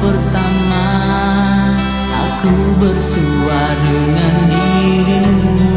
pertama aku bersuara dengan dirimu.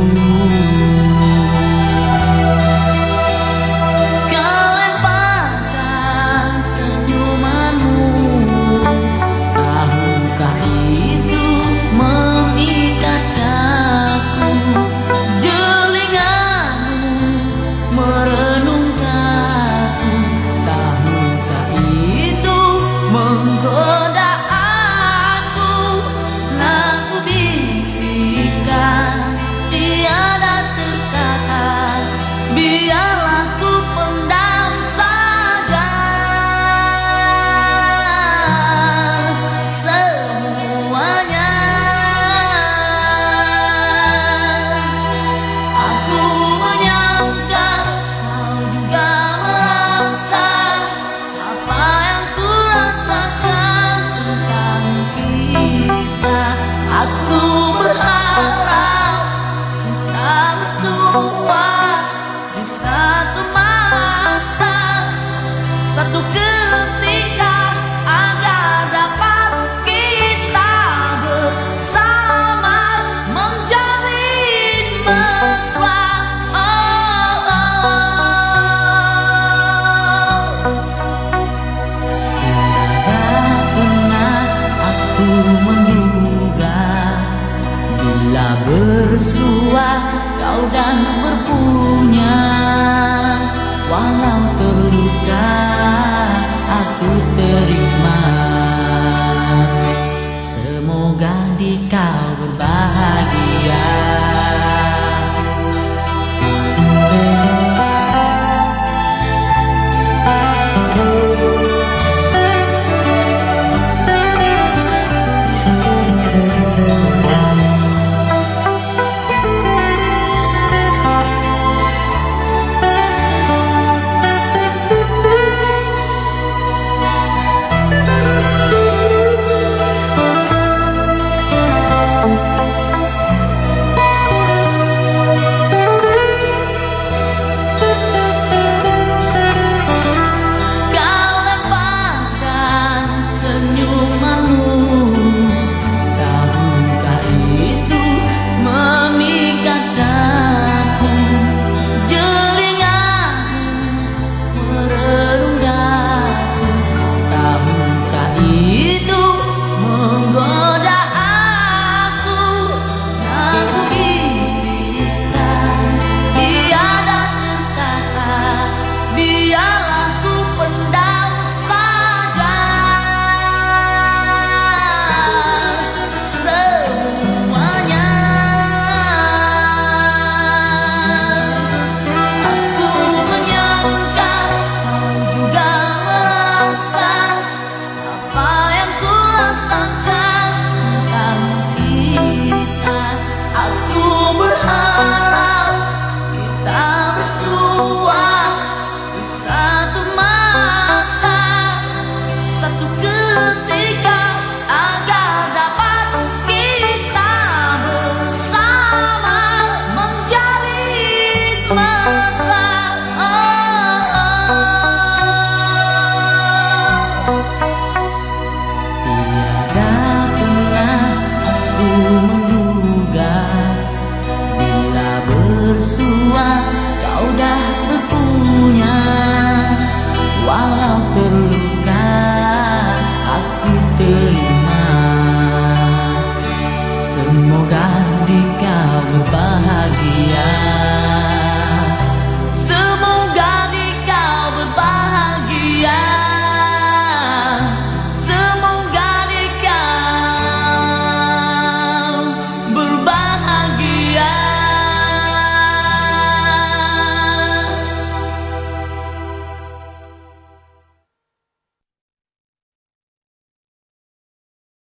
Semoga dikau berbahagia.